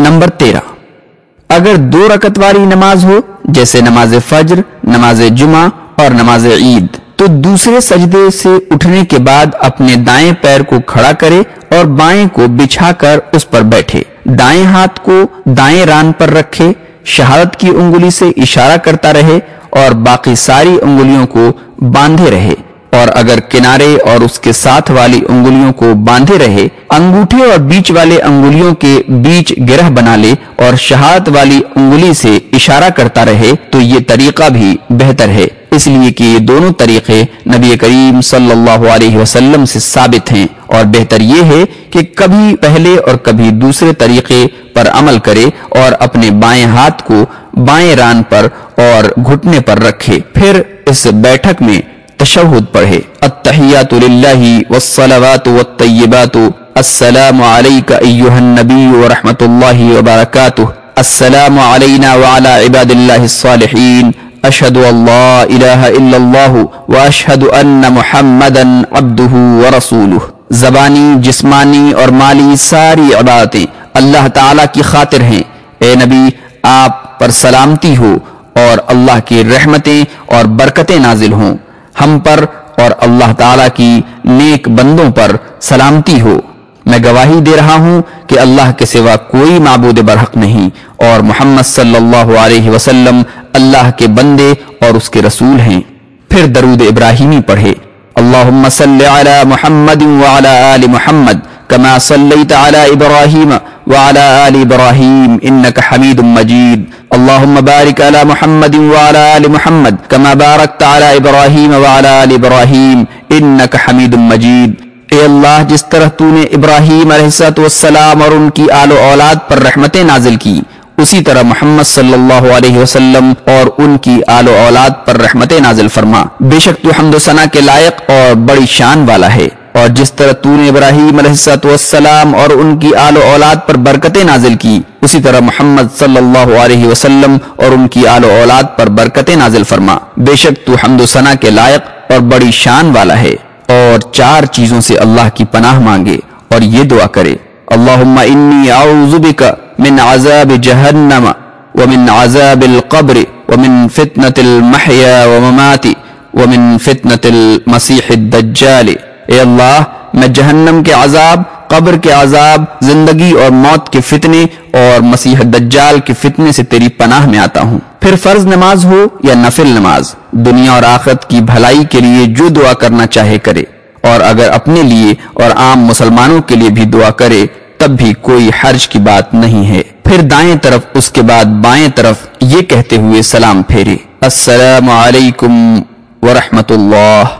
Number تیرہ۔ اگر دو رکت والی نماز ہو، جیسے نماز فجر، نماز جمعہ اور نماز عید، تو دوسرے سجدے سے اٹھنے کے بعد اپنے دائیں پیر کو کھڑا کرے اور بائیں کو بچھا کر اس پر بیٹھے۔ دائیں ہاتھ کو دائیں ران پر رکھے، شہادت کی انگلی سے اشارہ کرتا رہے اور باقی ساری انگلیوں کو باندھے رہے۔ اور اگر کنارے اور اس کے ساتھ والی انگلیوں کو باندھے رہے، انگوٹھے اور بیچ والے انگلیوں کے بیچ گرہ بنا لے اور شہادت والی انگلی سے اشارہ کرتا رہے، تو یہ طریقہ بھی بہتر ہے۔ اس لیے کہ یہ دونوں طریقے نبی کریم صلی اللہ علیہ وسلم سے ثابت ہیں۔ اور بہتر یہ ہے کہ کبھی پہلے اور کبھی دوسرے طریقے پر عمل کرے اور اپنے بائیں ہاتھ کو بائیں ران پر اور گھٹنے پر رکھے۔ پھر اس بیٹھک میں تشہد پڑھے۔ التحیات للہ والصلوات والطیبات۔ السلام علیکہ ایوہ النبی ورحمت اللہ وبرکاتہ۔ السلام علینا وعلا عباد اللہ الصالحین۔ اشہد اللہ الہ الا اللہ واشہد ان محمدا عبدہ ورسولہ۔ زبانی، جسمانی اور مالی ساری عبادتیں اللہ تعالی کی خاطر ہیں۔ اے نبی، آپ پر سلامتی ہو اور اللہ کی رحمتیں اور برکتیں نازل ہوں۔ ہم پر اور اللہ تعالی کی نیک بندوں پر سلامتی ہو۔ میں گواہی دے رہا ہوں کہ اللہ کے سوا کوئی معبود برحق نہیں اور محمد صلی اللہ علیہ وسلم اللہ کے بندے اور اس کے رسول ہیں۔ پھر درود ابراہیمی پڑھے۔ اللہم صلی علی محمد وعلی آل محمد۔ كما صليت على إبراهيم وعلى آل إبراهيم إنك حميد مجيد. اللهم بارك على محمد وعلى آل محمد كما باركت على إبراهيم وعلى آل إبراهيم إنك حميد مجيد. اے اللہ، جس طرح تو نے ابراہیم علیہ السلام اور ان کی آل و اولاد پر رحمتیں نازل کی، اسی طرح محمد صلی اللہ علیہ وسلم اور ان کی آل و اولاد پر رحمت نازل فرما۔ بے شک تو حمد و ثنا کے لائق اور بڑی شان والا ہے۔ اور جس طرح تو نے ابراہیم علیہ والسلام اور ان کی آل و اولاد پر برکتیں نازل کی، اسی طرح محمد صلی اللہ علیہ وسلم اور ان کی آل و اولاد پر برکتیں نازل فرما۔ بے شک تو حمد و ثنا کے لائق اور بڑی شان والا ہے۔ اور چار چیزوں سے اللہ کی پناہ مانگے اور یہ دعا کرے۔ اللہم انی اعوذ بک من عذاب جہنم ومن عذاب القبر ومن فتنة المحیا وممات ومن فتنة المسیح الدجال۔ اے اللہ، میں جہنم کے عذاب، قبر کے عذاب، زندگی اور موت کے فتنے اور مسیح دجال کے فتنے سے تیری پناہ میں آتا ہوں۔ پھر فرض نماز ہو یا نفل نماز، دنیا اور آخرت کی بھلائی کے لیے جو دعا کرنا چاہے کرے۔ اور اگر اپنے لیے اور عام مسلمانوں کے لیے بھی دعا کرے، تب بھی کوئی حرج کی بات نہیں ہے۔ پھر دائیں طرف، اس کے بعد بائیں طرف یہ کہتے ہوئے سلام پھیرے۔ السلام علیکم ورحمۃ اللہ۔